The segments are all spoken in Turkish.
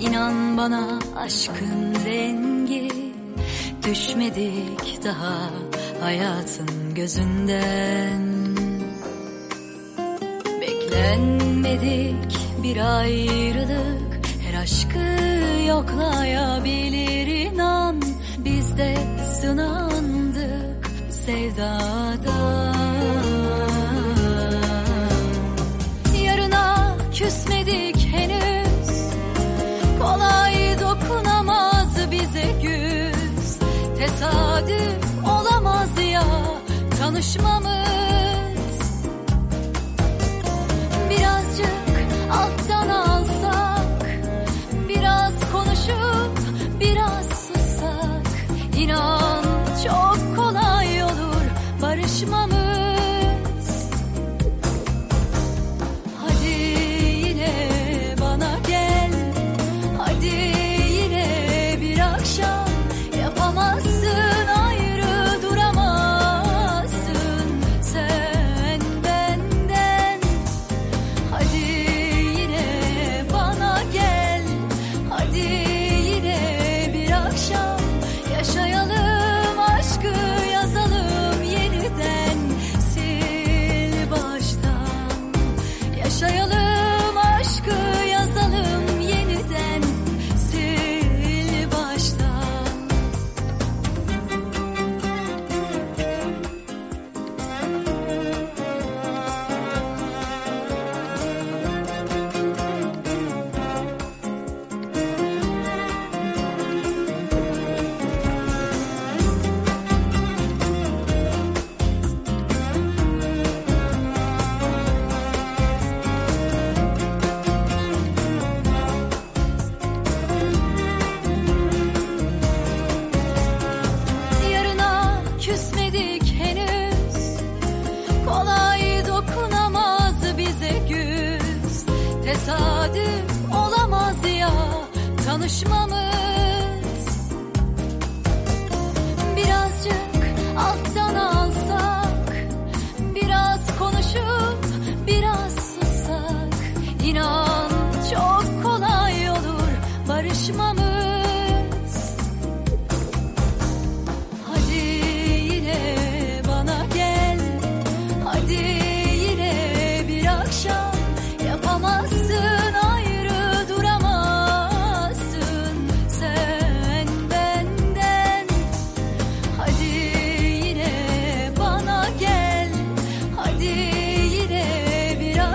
İnan bana aşkın rengi Düşmedik daha hayatın gözünden. Beklenmedik bir ayrılık Her aşkı yoklayabilir inan. Biz de sınandık sevdada Tesadüf olamaz ya. Tanışmamız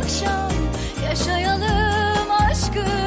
akşam. Yaşayalım aşkı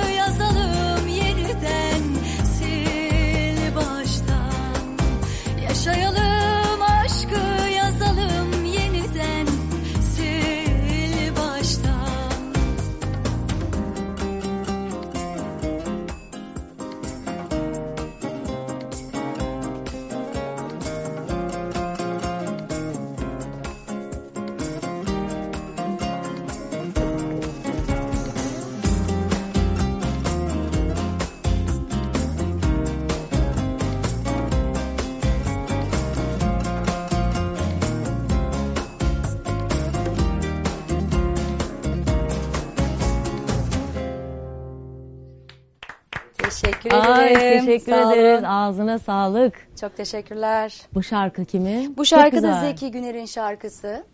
teşekkür Sağ olun. ederiz. Ağzına sağlık. Çok teşekkürler. Bu şarkı kimin? Bu şarkı da. Zeki Güner'in şarkısı.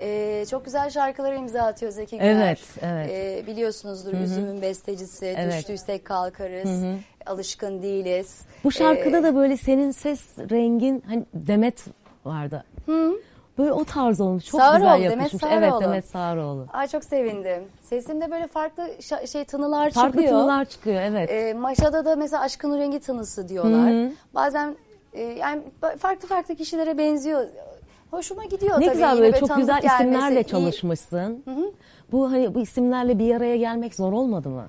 Ee, çok güzel şarkılara imza atıyor Zeki Güner. Evet, evet. Ee, biliyorsunuzdur Üzüm'ün bestecisi. Evet. Düştüysek kalkarız. Alışkın değiliz. Bu şarkıda Ee, da böyle senin ses rengin hani Demet vardı. Böyle o tarz olmuş. Çok Sağıroğlu, güzel Demet yakışmış. Evet Demet Sağıroğlu. Ay çok sevindim. Sesimde böyle farklı şey tınılar Farklı çıkıyor. tınılar çıkıyor evet. Ee, Maşa'da da mesela aşkın rengi tınısı diyorlar. Bazen e, yani farklı farklı kişilere benziyor. Hoşuma gidiyor ne tabii. güzel yine böyle çok güzel gelmesi. isimlerle İyi. çalışmışsın. Bu hani bu isimlerle bir araya gelmek zor olmadı mı?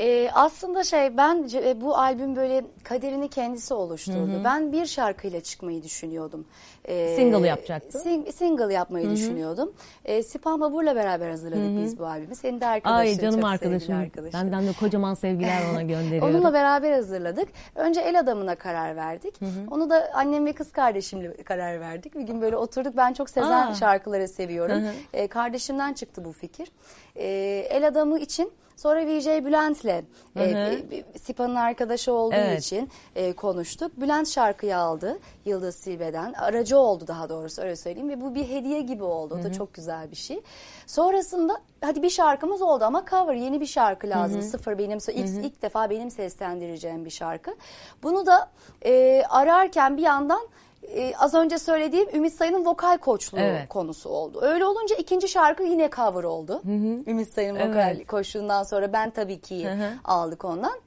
Ee, aslında şey ben e, bu albüm böyle kaderini kendisi oluşturdu. Ben bir şarkıyla çıkmayı düşünüyordum. Ee, Single yapacaktın. sing- single yapmayı düşünüyordum. Ee, Sipam Babur'la beraber hazırladık biz bu albümü. Senin de arkadaşın. Ay canım çok arkadaşım. sevgili arkadaşın. Benden de kocaman sevgiler ona gönderiyorum. Onunla beraber hazırladık. Önce el adamına karar verdik. Onu da annem ve kız kardeşimle karar verdik. Bir gün böyle oturduk. Ben çok Sezen Aa. şarkıları seviyorum. Hı hı. Ee, kardeşimden çıktı bu fikir. Ee, el adamı için Sonra VJ Bülent'le e, hı. Sipa'nın arkadaşı olduğu Evet. için e, konuştuk. Bülent şarkıyı aldı Yıldız Silbe'den. Aracı oldu daha doğrusu öyle söyleyeyim ve bu bir hediye gibi oldu. O da çok güzel bir şey. Sonrasında hadi bir şarkımız oldu ama cover yeni bir şarkı lazım. Sıfır benim ilk, ilk defa benim seslendireceğim bir şarkı. Bunu da e, ararken bir yandan e, az önce söylediğim Ümit Sayın'ın vokal koçluğu Evet. konusu oldu. Öyle olunca ikinci şarkı yine cover oldu. Ümit Sayın'ın vokal Evet. koçluğundan sonra ben tabii ki hı. aldık ondan.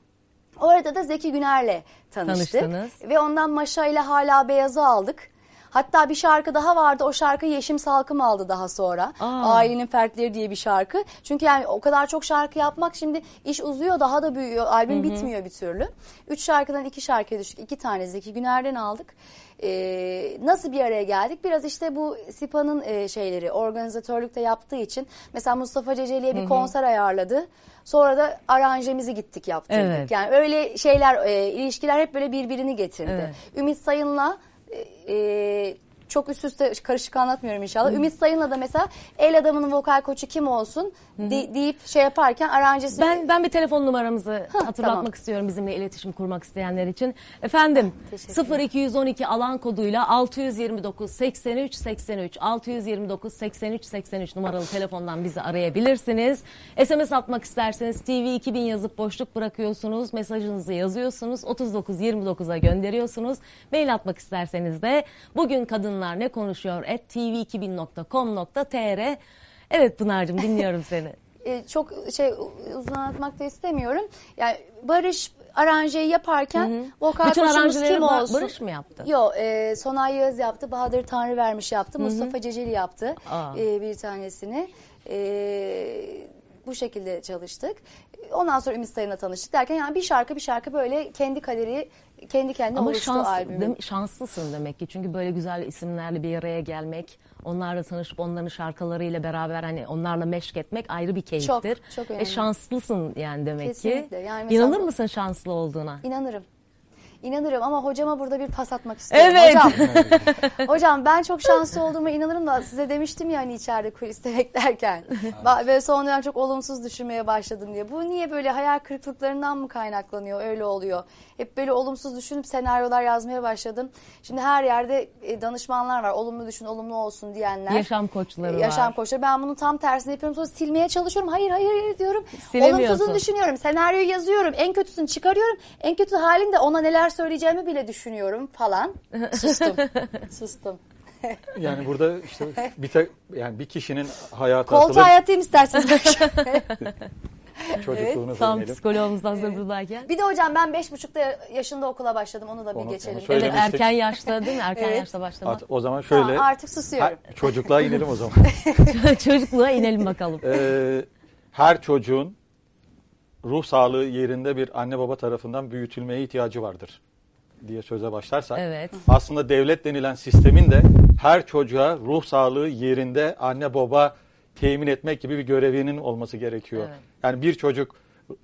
Orada da Zeki Güner'le tanıştık. Tanıştınız. Ve ondan Maşa ile hala beyazı aldık. Hatta bir şarkı daha vardı. O şarkı Yeşim Salkım aldı daha sonra. Aa. Ailenin Fertleri diye bir şarkı. Çünkü yani o kadar çok şarkı yapmak şimdi iş uzuyor daha da büyüyor. Albüm bitmiyor bir türlü. Üç şarkıdan iki şarkıya düştük. İki tane Zeki Güner'den aldık. Ee, nasıl bir araya geldik? Biraz işte bu Sipa'nın e, şeyleri organizatörlükte yaptığı için mesela Mustafa Ceceli'ye bir konser ayarladı. Sonra da aranjemizi gittik yaptırdık. Evet. Yani öyle şeyler, e, ilişkiler hep böyle birbirini getirdi. Evet. Ümit Sayın'la e, e, çok üst üste karışık anlatmıyorum inşallah. Ümit Sayın'la da mesela el adamının vokal koçu kim olsun de- deyip şey yaparken aranjesi Ben ben bir telefon numaramızı hatırlatmak tamam. istiyorum bizimle iletişim kurmak isteyenler için. Efendim Teşekkür 0212 alan koduyla 629 83 83 629 83 83 numaralı telefondan bizi arayabilirsiniz. SMS atmak isterseniz TV 2000 yazıp boşluk bırakıyorsunuz. Mesajınızı yazıyorsunuz. 39 29'a gönderiyorsunuz. Mail atmak isterseniz de bugün kadınlar ne konuşuyor at tv2000.com.tr Evet Pınar'cığım dinliyorum seni. e, çok şey uzun anlatmak da istemiyorum. Yani Barış aranjeyi yaparken vokal Bütün koçumuz kim Ba- olsun? Barış mı yaptı? Yok, e, Sonay Yağız yaptı, Bahadır Tanrıvermiş yaptı, Mustafa Ceceli yaptı Aa. e, bir tanesini. E, bu şekilde çalıştık. Ondan sonra Ümit Sayın'la tanıştık derken yani bir şarkı bir şarkı böyle kendi kaderi kendi kendine Ama oluştu şans, albümün. dem- şanslısın demek ki. Çünkü böyle güzel isimlerle bir araya gelmek, onlarla tanışıp onların şarkılarıyla beraber hani onlarla meşk etmek ayrı bir keyiftir. çok Ve önemli. şanslısın yani demek Kesinlikle. ki. Yani İnanır mısın şanslı olduğuna? İnanırım. İnanırım ama hocama burada bir pas atmak istiyorum. Evet. Hocam, hocam ben çok şanslı olduğuma inanırım da size demiştim ya hani içeride kuliste beklerken. Ba- Ve son dönem çok olumsuz düşünmeye başladım diye. Bu niye böyle hayal kırıklıklarından mı kaynaklanıyor? Öyle oluyor. Hep böyle olumsuz düşünüp senaryolar yazmaya başladım. Şimdi her yerde e, danışmanlar var. Olumlu düşün, olumlu olsun diyenler. Yaşam koçları Yaşam var. koçları. Ben bunun tam tersini yapıyorum. Sonra silmeye çalışıyorum. Hayır hayır hayır diyorum. Olumsuzunu düşünüyorum. Senaryoyu yazıyorum. En kötüsünü çıkarıyorum. En kötü halimde ona neler söyleyeceğimi bile düşünüyorum falan. Sustum. Sustum. Yani burada işte bir tek yani bir kişinin hayatı Koltuğa atılıp yatayım isterseniz. çocukluğunu Tam söyleyelim. psikologumuz da hazır buradayken. bir de hocam ben beş buçukta yaşında okula başladım. Onu da bir Onu- geçelim. onu Evet erken yaşta değil mi? Erken Evet. yaşta başlamak. At- O zaman Tamam, şöyle artık susuyorum. her- çocukluğa inelim o zaman. Çocukluğa inelim bakalım. Ee, her çocuğun ruh sağlığı yerinde bir anne baba tarafından büyütülmeye ihtiyacı vardır diye söze başlarsak. Evet. Aslında devlet denilen sistemin de her çocuğa ruh sağlığı yerinde anne baba temin etmek gibi bir görevinin olması gerekiyor. Evet. Yani bir çocuk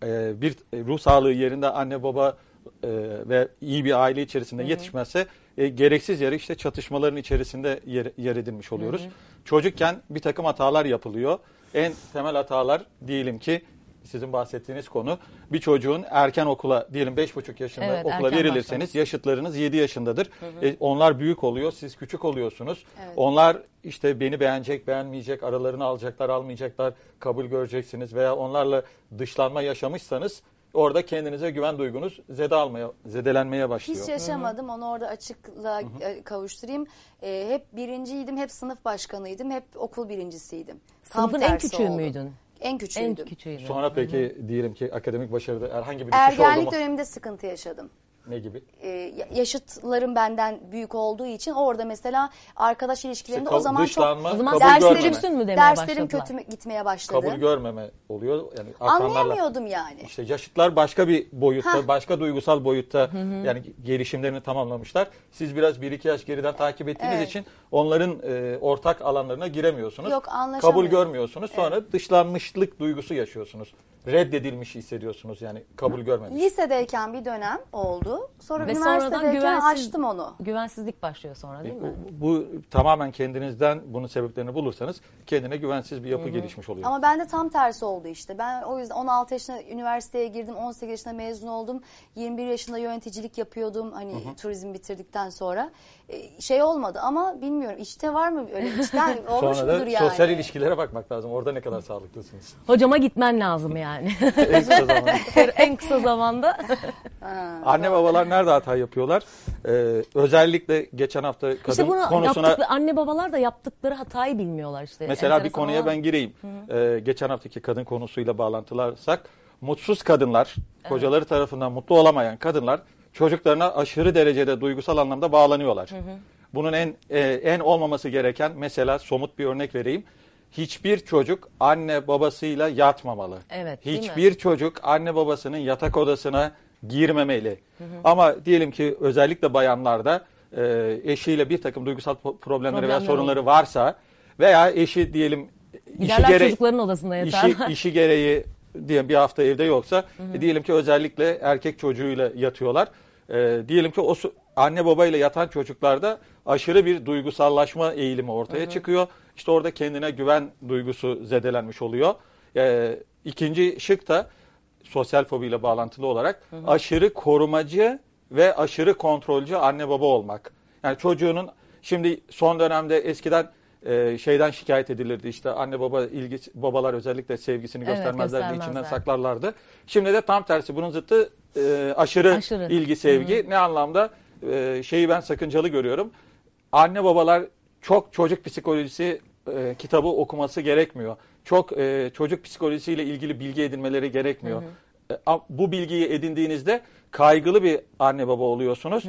e, bir ruh sağlığı yerinde anne baba e, ve iyi bir aile içerisinde yetişmezse e, gereksiz yere işte çatışmaların içerisinde yer, yer edilmiş oluyoruz. Çocukken bir takım hatalar yapılıyor. En temel hatalar diyelim ki sizin bahsettiğiniz konu bir çocuğun erken okula diyelim 5,5 yaşında Evet, okula verilirseniz başlaması. yaşıtlarınız 7 yaşındadır. E, onlar büyük oluyor, siz küçük oluyorsunuz. Evet. Onlar işte beni beğenecek, beğenmeyecek, aralarını alacaklar, almayacaklar, kabul göreceksiniz veya onlarla dışlanma yaşamışsanız orada kendinize güven duygunuz zede almaya, zedelenmeye başlıyor. Hiç yaşamadım. Onu orada açıkla e, kavuşturayım. E, hep birinciydim. Hep sınıf başkanıydım. Hep okul birincisiydim. Tam Sınıfın en küçüğü oldu. müydün? En En küçüğüydüm. küçüğüydün. Sonra peki diyelim ki akademik başarıda herhangi bir düşüş oldu mu? Ergenlik döneminde sıkıntı yaşadım. Ne gibi? Ee, ya- yaşıtlarım benden büyük olduğu için orada mesela arkadaş ilişkilerinde İşte o zaman dışlanma, çok O zaman kabul derslerim görmeme. küçüksün mü demeye derslerim başladılar? kötü gitmeye başladı. Kabul görmeme oluyor. Yani akranlarla. Anlayamıyordum yani. İşte yaşıtlar başka bir boyutta, Hah. başka duygusal boyutta yani gelişimlerini tamamlamışlar. Siz biraz bir iki yaş geriden takip ettiğiniz Evet. için onların e, ortak alanlarına giremiyorsunuz. Yok. Kabul görmüyorsunuz. Sonra dışlanmışlık duygusu yaşıyorsunuz. Reddedilmiş hissediyorsunuz yani kabul görmemiş. Lisedeyken bir dönem oldu. Sonra Ve üniversitedeyken güvensiz, açtım onu. güvensizlik başlıyor sonra değil mi? Bu, bu tamamen kendinizden bunun sebeplerini bulursanız kendine güvensiz bir yapı gelişmiş oluyor. Ama bende tam tersi oldu işte. Ben o yüzden 16 yaşında üniversiteye girdim, 18 yaşında mezun oldum. 21 yaşında yöneticilik yapıyordum hani turizm bitirdikten sonra. Ee, şey olmadı ama bilmiyorum işte var mı öyle içten olmuş Sonra da mudur yani? sosyal ilişkilere bakmak lazım. Orada ne kadar sağlıklısınız. Hocama gitmen lazım yani. en kısa zamanda. en kısa zamanda. Anne babalar nerede hata yapıyorlar? Ee, özellikle geçen hafta kadın işte bunu konusuna anne babalar da yaptıkları hatayı bilmiyorlar işte. mesela bir konuya olan- ben gireyim. Ee, geçen haftaki kadın konusuyla bağlantılarsak mutsuz kadınlar, kocaları tarafından mutlu olamayan kadınlar çocuklarına aşırı derecede duygusal anlamda bağlanıyorlar. Bunun en e, en olmaması gereken mesela somut bir örnek vereyim. Hiçbir çocuk anne babasıyla yatmamalı. Evet, değil mi? Hiçbir çocuk anne babasının yatak odasına girmemeli. Ama diyelim ki özellikle bayanlarda e, eşiyle bir takım duygusal problemleri veya sorunları varsa veya eşi diyelim işi, Giderler gere- çocukların odasında yatar. işi, işi gereği diyelim bir hafta evde yoksa e, diyelim ki özellikle erkek çocuğuyla yatıyorlar. E, diyelim ki o anne babayla yatan çocuklarda aşırı bir duygusallaşma eğilimi ortaya çıkıyor. İşte orada kendine güven duygusu zedelenmiş oluyor. E, ikinci şık da sosyal fobiyle bağlantılı olarak aşırı korumacı ve aşırı kontrolcü anne baba olmak. Yani çocuğunun şimdi son dönemde eskiden e, şeyden şikayet edilirdi işte anne baba ilgisi babalar özellikle sevgisini Evet, göstermezlerdi içinden göstermezler. saklarlardı. Şimdi de tam tersi bunun zıttı e, aşırı, Aşırı. ilgi sevgi ne anlamda e, şeyi ben sakıncalı görüyorum. Anne babalar çok çocuk psikolojisi e, kitabı okuması gerekmiyor. Çok e, çocuk psikolojisiyle ilgili bilgi edinmeleri gerekmiyor. E, a- bu bilgiyi edindiğinizde kaygılı bir anne baba oluyorsunuz.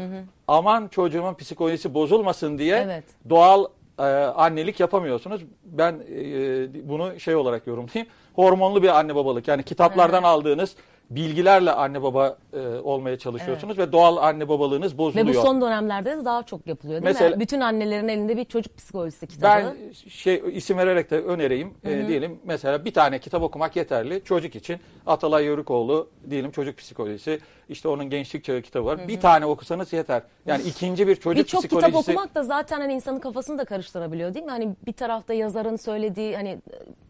Aman çocuğumun psikolojisi bozulmasın diye Evet. doğal e, annelik yapamıyorsunuz. Ben e, bunu şey olarak yorumlayayım. Hormonlu bir anne babalık. Yani kitaplardan aldığınız bilgilerle anne baba e, olmaya çalışıyorsunuz ve doğal anne babalığınız Ve bozuluyor. bu son dönemlerde de daha çok yapılıyor değil Mesela- mi? Bütün annelerin elinde bir çocuk psikolojisi kitabı. Ben şey isim vererek de önereyim. Ee, diyelim mesela bir tane kitap okumak yeterli. Çocuk için Atalay Yörükoğlu diyelim çocuk psikolojisi. işte onun gençlik çağı kitabı var. Bir tane okusanız yeter. Yani ikinci bir çocuk Birçok kitap psikolojisi. okumak da zaten hani insanın kafasını da karıştırabiliyor değil mi? Hani bir tarafta yazarın söylediği hani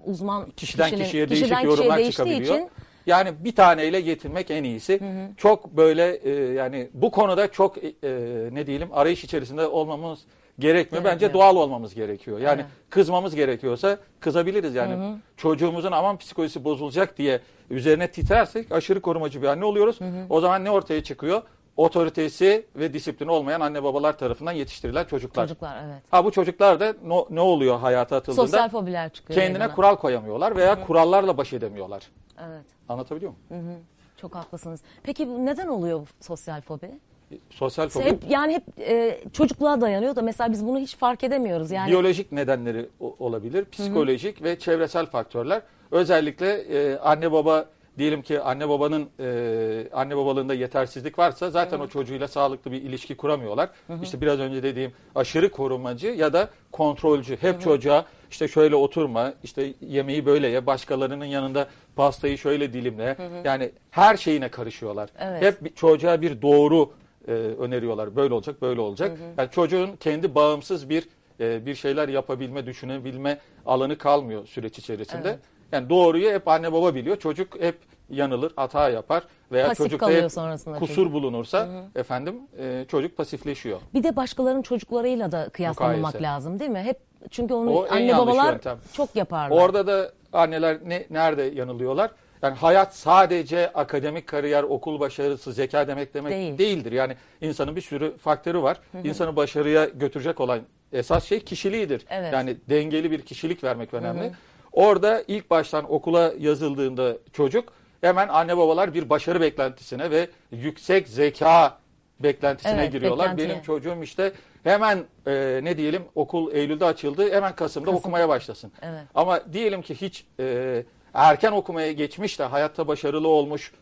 uzman kişiden kişinin- kişiye kişiden değişik kişiye yorumlar çıkabiliyor. için Yani bir taneyle yetinmek en iyisi. Çok böyle e, yani bu konuda çok e, ne diyelim arayış içerisinde olmamız gerekmiyor. Bence doğal olmamız gerekiyor. Yani Evet. kızmamız gerekiyorsa kızabiliriz. Yani çocuğumuzun aman psikolojisi bozulacak diye üzerine titrersek aşırı korumacı bir anne oluyoruz. O zaman ne ortaya çıkıyor? Otoritesi ve disiplini olmayan anne babalar tarafından yetiştirilen çocuklar. çocuklar evet. Ha bu çocuklar da no- ne oluyor hayata atıldığında? Sosyal fobiler çıkıyor. kendine meydana. kural koyamıyorlar veya kurallarla baş edemiyorlar. Evet. Anlatabiliyor muyum? Çok haklısınız. Peki neden oluyor bu sosyal fobi? Sosyal fobi Hep yani hep e, çocukluğa dayanıyor da mesela biz bunu hiç fark edemiyoruz yani. biyolojik nedenleri olabilir, psikolojik ve çevresel faktörler. Özellikle e, anne baba diyelim ki anne babanın e, anne babalığında yetersizlik varsa zaten o çocuğuyla sağlıklı bir ilişki kuramıyorlar. İşte biraz önce dediğim aşırı korumacı ya da kontrolcü. Hep çocuğa işte şöyle oturma, işte yemeği böyle ye, başkalarının yanında pastayı şöyle dilimle. Yani her şeyine karışıyorlar. Evet. Hep bir- çocuğa bir doğru e, öneriyorlar. Böyle olacak, böyle olacak. Yani çocuğun kendi bağımsız bir e, bir şeyler yapabilme, düşünebilme alanı kalmıyor süreç içerisinde. Evet. Yani doğruyu hep anne baba biliyor. Çocuk hep yanılır, hata yapar veya Pasif çocukta kalıyor hep sonrasında kusur çocuk. bulunursa efendim e, çocuk pasifleşiyor. Bir de başkalarının çocuklarıyla da kıyaslamamak Mukayese. lazım değil mi? Hep çünkü onu O anne babalar yöntem. çok yaparlar. Orada da anneler ne, nerede yanılıyorlar? Yani hayat sadece akademik kariyer, okul başarısı, zeka demek demek Değil. değildir. Yani insanın bir sürü faktörü var. İnsanı başarıya götürecek olan esas şey kişiliğidir. Evet. Yani dengeli bir kişilik vermek önemli. Orada ilk baştan okula yazıldığında çocuk hemen anne babalar bir başarı beklentisine ve yüksek zeka beklentisine Evet, giriyorlar. beklentiye. Benim çocuğum işte hemen e, ne diyelim okul Eylül'de açıldı hemen Kasım'da Kasım. okumaya başlasın. Evet. Ama diyelim ki hiç e, erken okumaya geçmiş de hayatta başarılı olmuş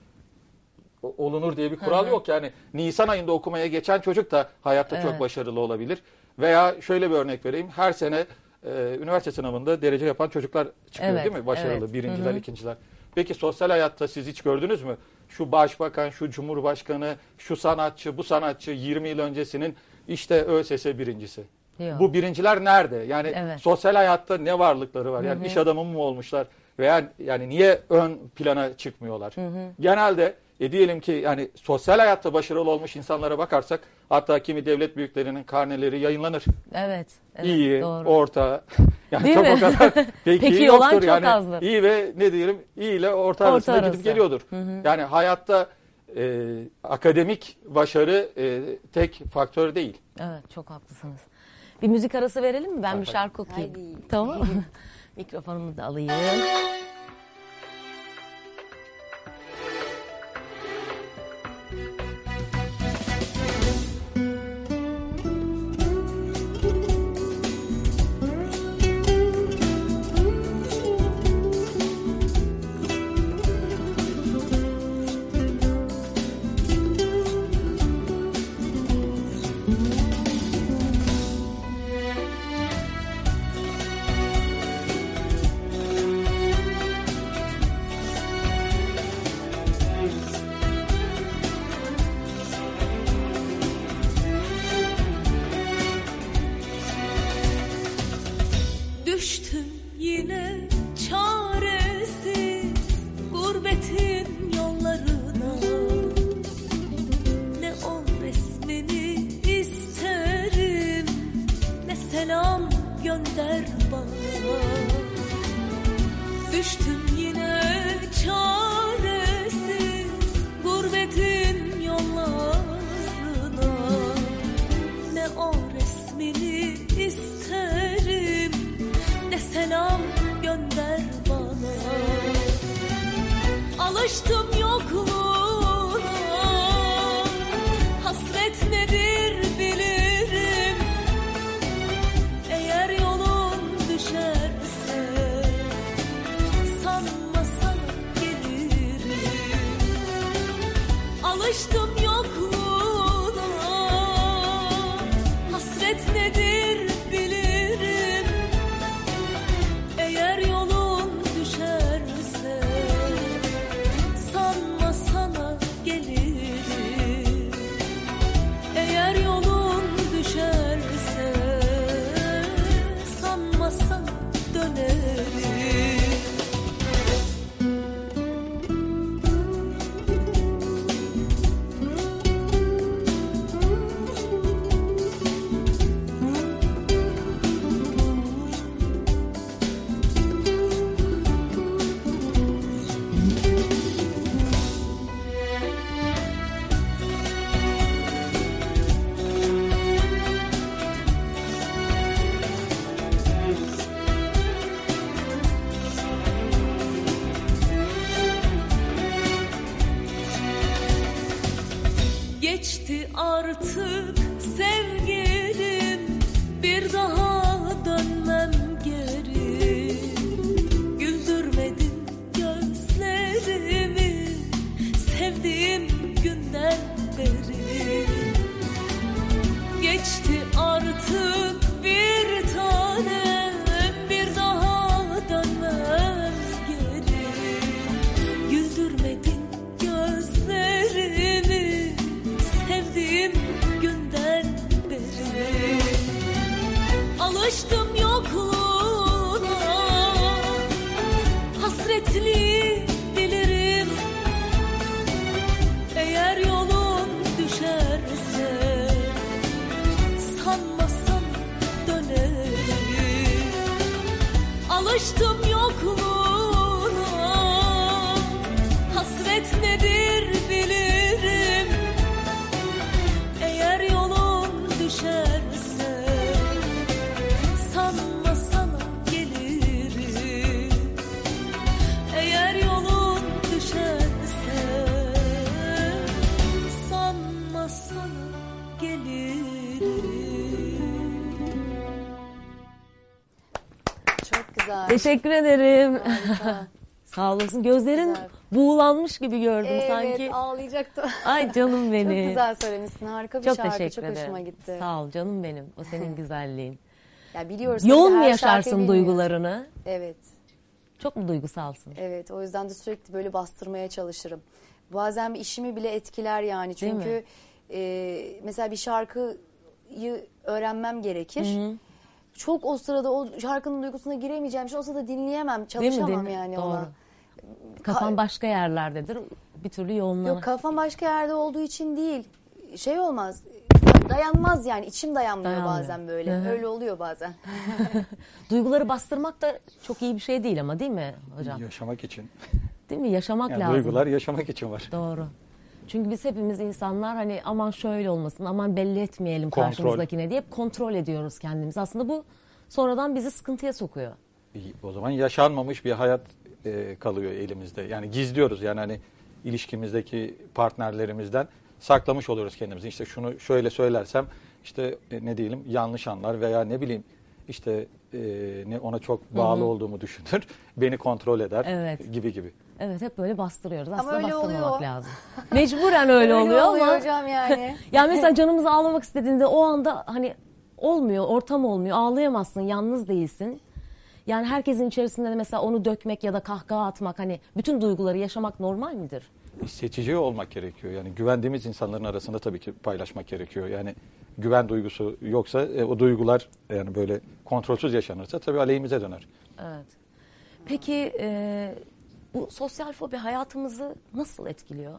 olunur diye bir kural yok. Yani Nisan ayında okumaya geçen çocuk da hayatta Evet. çok başarılı olabilir. Veya şöyle bir örnek vereyim. Her sene e, üniversite sınavında derece yapan çocuklar çıkıyor Evet, değil mi? Başarılı, evet. birinciler, Hı hı. ikinciler. Peki sosyal hayatta siz hiç gördünüz mü? Şu başbakan, şu cumhurbaşkanı, şu sanatçı, bu sanatçı 20 yıl öncesinin işte ÖSS birincisi. Yok. Bu birinciler nerede? Yani Evet. sosyal hayatta ne varlıkları var? Yani iş adamı mı olmuşlar? Veya yani niye ön plana çıkmıyorlar? Genelde e diyelim ki yani sosyal hayatta başarılı olmuş insanlara bakarsak hatta kimi devlet büyüklerinin karneleri yayınlanır. Evet. evet İyi, doğru. orta. Yani Değil çok mi? o kadar peki, Peki olan yoktur. çok yani azdır. iyi ve ne diyelim iyi ile orta, Orta arasında arası. gidip geliyordur. Yani hayatta e, akademik başarı e, tek faktör değil. Evet çok haklısınız. Bir müzik arası verelim mi? Ben bir Hay şarkı okuyayım. Haydi. Tamam mı? Mikrofonumu da alayım. Alıştım yokluğuna Alıştım Teşekkür ederim. Sağ olasın. Gözlerin Güzel. buğulanmış gibi gördüm Evet sanki. ağlayacaktım. Ay canım Çok benim. güzel söylemişsin. Harika bir Çok şarkı. teşekkür Çok ederim. hoşuma gitti. Sağ ol canım benim. O senin güzelliğin. Ya biliyoruz. Yoğun mu yaşarsın duygularını? Evet. Çok mu duygusalsın? Evet o yüzden de sürekli böyle bastırmaya çalışırım. Bazen işimi bile etkiler yani çünkü e, mesela bir şarkıyı öğrenmem gerekir. Çok o sırada o şarkının duygusuna giremeyeceğim. için O sırada dinleyemem, Değil mi? çalışamam Değil mi? yani Doğru. ona. Kafan başka yerlerdedir. Bir türlü yoğunlama. Yok kafam başka yerde olduğu için değil. Şey olmaz. Dayanmaz yani içim dayanmıyor Dayanmıyor. bazen böyle. Hı hı. Öyle oluyor bazen. Duyguları bastırmak da çok iyi bir şey değil ama değil mi hocam? Yaşamak için. Değil mi? Yaşamak Yani lazım. duygular yaşamak için var. Doğru. Çünkü biz hepimiz insanlar hani aman şöyle olmasın, aman belli etmeyelim Kontrol. karşımızdakine diye hep kontrol ediyoruz kendimizi. Aslında bu sonradan bizi sıkıntıya sokuyor. O zaman yaşanmamış bir hayat e, kalıyor elimizde. Yani gizliyoruz yani hani ilişkimizdeki partnerlerimizden saklamış oluyoruz kendimizi. İşte şunu şöyle söylersem işte e, ne diyelim yanlış anlar veya ne bileyim işte e, ne ona çok bağlı olduğumu düşünür. Beni kontrol eder Evet. gibi gibi. Evet hep böyle bastırıyoruz. Ama Aslında öyle bastırmamak oluyor. lazım. Mecburen öyle, oluyor ama. hocam yani. Yani mesela canımızı ağlamak istediğinde o anda hani olmuyor, ortam olmuyor, ağlayamazsın, yalnız değilsin. Yani herkesin içerisinde de mesela onu dökmek ya da kahkaha atmak hani bütün duyguları yaşamak normal midir? seçici olmak gerekiyor. Yani güvendiğimiz insanların arasında tabii ki paylaşmak gerekiyor. Yani güven duygusu yoksa e, o duygular yani böyle kontrolsüz yaşanırsa tabii aleyhimize döner. Evet. Peki e, bu sosyal fobi hayatımızı nasıl etkiliyor?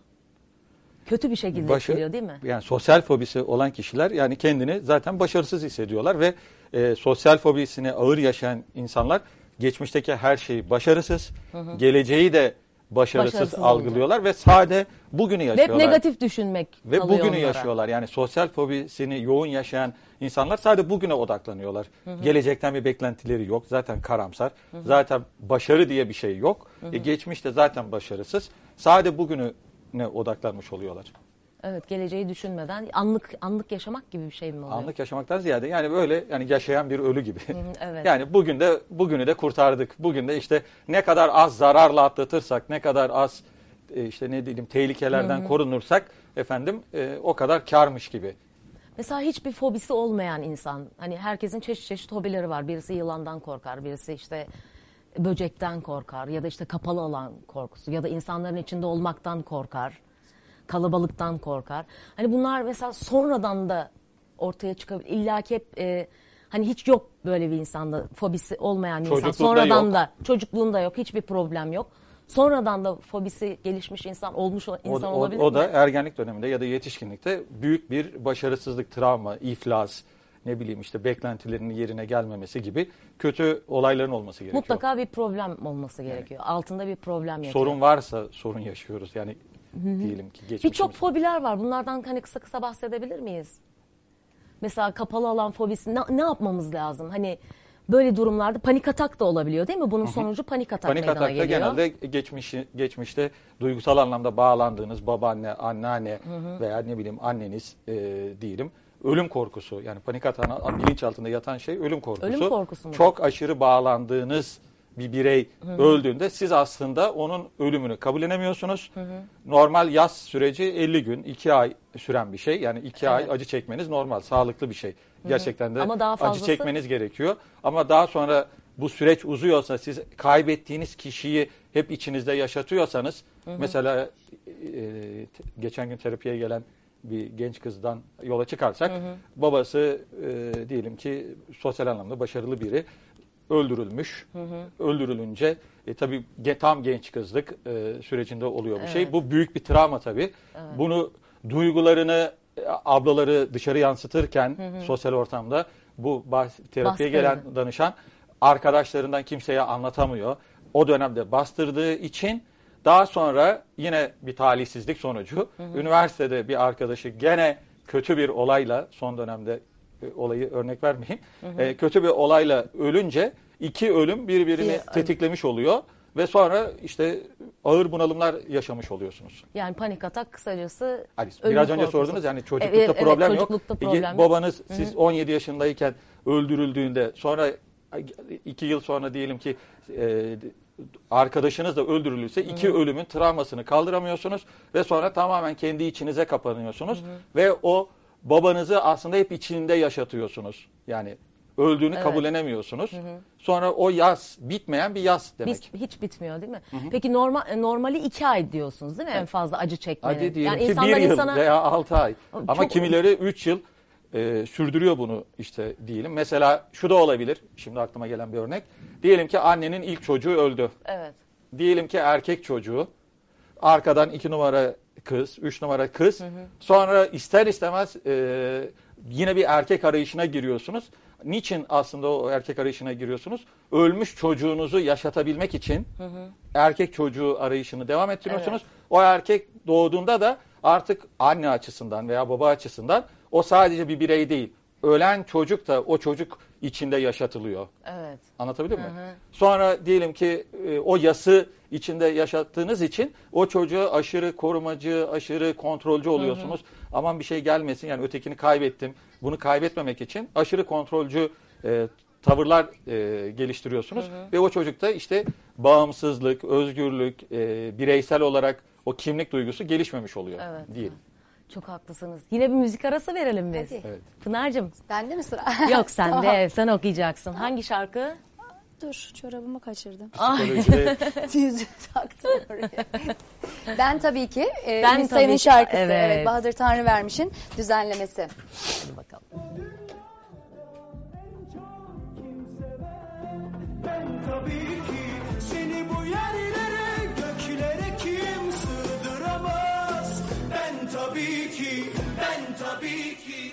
Kötü bir şekilde Başı- etkiliyor değil mi? Yani sosyal fobisi olan kişiler yani kendini zaten başarısız hissediyorlar ve e, sosyal fobisini ağır yaşayan insanlar geçmişteki her şeyi başarısız, geleceği de başarısız, Başarısız algılıyorlar ve sade bugünü Ve yaşıyorlar. negatif düşünmek Ve bugünü onlara. yaşıyorlar. Yani sosyal fobisini yoğun yaşayan insanlar sadece bugüne odaklanıyorlar. Gelecekten bir beklentileri yok. Zaten karamsar. Zaten başarı diye bir şey yok. E, geçmişte zaten başarısız. Sadece bugününe odaklanmış oluyorlar. Evet, geleceği düşünmeden anlık anlık yaşamak gibi bir şey mi oluyor? Anlık yaşamaktan ziyade yani böyle yani yaşayan bir ölü gibi. evet. Yani bugün de bugünü de kurtardık. Bugün de işte ne kadar az zararla atlatırsak, ne kadar az e, işte ne diyelim tehlikelerden korunursak efendim e, o kadar karmış gibi. Mesela hiçbir fobisi olmayan insan, hani herkesin çeşit çeşit hobileri var. Birisi yılandan korkar, birisi işte böcekten korkar ya da işte kapalı alan korkusu ya da insanların içinde olmaktan korkar, kalabalıktan korkar. Hani bunlar mesela sonradan da ortaya çıkabilir. İlla ki hep e, hani hiç yok böyle bir insanda fobisi olmayan bir insan. Sonradan yok. da çocukluğunda yok, hiçbir problem yok. Sonradan da fobisi gelişmiş insan olmuş o- O, insan o- olabilir o mi? da ergenlik döneminde ya da yetişkinlikte büyük bir başarısızlık, travma, iflas, ne bileyim işte beklentilerinin yerine gelmemesi gibi kötü olayların olması gerekiyor. Mutlaka bir problem olması gerekiyor. Altında bir problem yatıyor. Sorun varsa sorun yaşıyoruz. Yani diyelim ki geçmişimiz. Birçok fobiler var. Bunlardan hani kısa kısa bahsedebilir miyiz? Mesela kapalı alan fobisi ne, ne yapmamız lazım? Hani böyle durumlarda panik atak da olabiliyor değil mi? Bunun sonucu panik atak Panik meydana atakta geliyor. genelde geçmişi, geçmişte duygusal anlamda bağlandığınız babaanne, anneanne veya ne bileyim anneniz e, diyelim ölüm korkusu yani panik atağın bilinç altında yatan şey ölüm korkusu. Ölüm korkusu mu? Çok aşırı bağlandığınız bir birey öldüğünde siz aslında onun ölümünü kabullenemiyorsunuz. Normal yaz süreci 50 gün, 2 ay süren bir şey. Yani 2 ay acı çekmeniz normal, sağlıklı bir şey. Gerçekten de Ama daha acı çekmeniz gerekiyor. Ama daha sonra bu süreç uzuyorsa siz kaybettiğiniz kişiyi hep içinizde yaşatıyorsanız mesela e, geçen gün terapiye gelen bir genç kızdan yola çıkarsak babası e, diyelim ki sosyal anlamda başarılı biri öldürülmüş. Öldürülünce e, tabii ge- tam genç kızlık e, sürecinde oluyor bu şey. Bu büyük bir travma tabii. Bunu duygularını e, ablaları dışarı yansıtırken sosyal ortamda bu bahs- terapiye Bastırdı. gelen danışan arkadaşlarından kimseye anlatamıyor. O dönemde bastırdığı için daha sonra yine bir talihsizlik sonucu üniversitede bir arkadaşı gene kötü bir olayla son dönemde olayı örnek vermeyeyim. e, kötü bir olayla ölünce iki ölüm birbirini Bir- tetiklemiş oluyor ve sonra işte ağır bunalımlar yaşamış oluyorsunuz. Yani panik atak kısacası Hani biraz önce korkusu. sordunuz yani çocuklukta Evet, evet, problem çocuklukta yok. problem yok. Babanız siz 17 yaşındayken öldürüldüğünde sonra iki yıl sonra diyelim ki e, arkadaşınız da öldürülürse iki ölümün travmasını kaldıramıyorsunuz ve sonra tamamen kendi içinize kapanıyorsunuz ve o babanızı aslında hep içinde yaşatıyorsunuz. Yani öldüğünü kabullenemiyorsunuz. Sonra o yaz bitmeyen bir yaz demek. Biz, hiç bitmiyor değil mi? Peki normal e, normali iki ay diyorsunuz değil mi en fazla acı çekmenin? Hadi diyelim yani ki bir yıl insana veya altı ay. Çok- Ama kimileri üç yıl e, sürdürüyor bunu işte diyelim. Mesela şu da olabilir. Şimdi aklıma gelen bir örnek. Diyelim ki annenin ilk çocuğu öldü. evet. Diyelim ki erkek çocuğu. Arkadan iki numara kız, üç numara kız. Sonra ister istemez e, yine bir erkek arayışına giriyorsunuz. Niçin aslında o erkek arayışına giriyorsunuz? Ölmüş çocuğunuzu yaşatabilmek için erkek çocuğu arayışını devam ettiriyorsunuz. O erkek doğduğunda da artık anne açısından veya baba açısından o sadece bir birey değil. Ölen çocuk da o çocuk içinde yaşatılıyor. Evet. Anlatabiliyor muyum? Sonra diyelim ki e, o yası içinde yaşattığınız için o çocuğa aşırı korumacı, aşırı kontrolcü oluyorsunuz. Aman bir şey gelmesin yani ötekini kaybettim. Bunu kaybetmemek için aşırı kontrolcü e, tavırlar e, geliştiriyorsunuz. Ve o çocukta işte bağımsızlık, özgürlük, e, bireysel olarak o kimlik duygusu gelişmemiş oluyor Evet. diyelim. Çok haklısınız. Yine bir müzik arası verelim biz. Hadi. Evet. Pınar'cığım. Bende mi sıra? Yok sende. Tamam. Sen okuyacaksın. Hangi şarkı? Dur çorabımı kaçırdım. Psikolojide Yüzü taktım oraya. ben tabii ki e, Ben ben tabii ki, şarkısı. evet. Evet. Bahadır Tanrıvermiş'in düzenlemesi. Hadi bakalım. Ben tabii ki seni bu yerlere göklere kim sığdıramaz Ben tabii ki ben tabii ki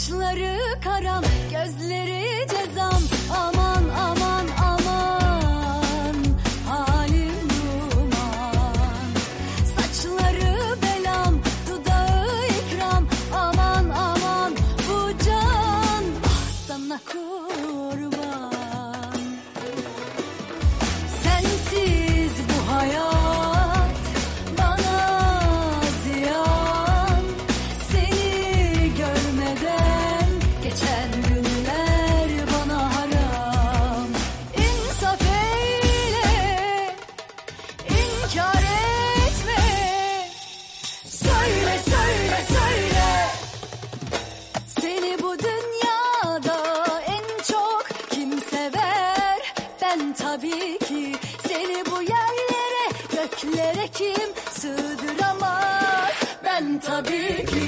Kaşları karam, gözleri cezam. Tabii ki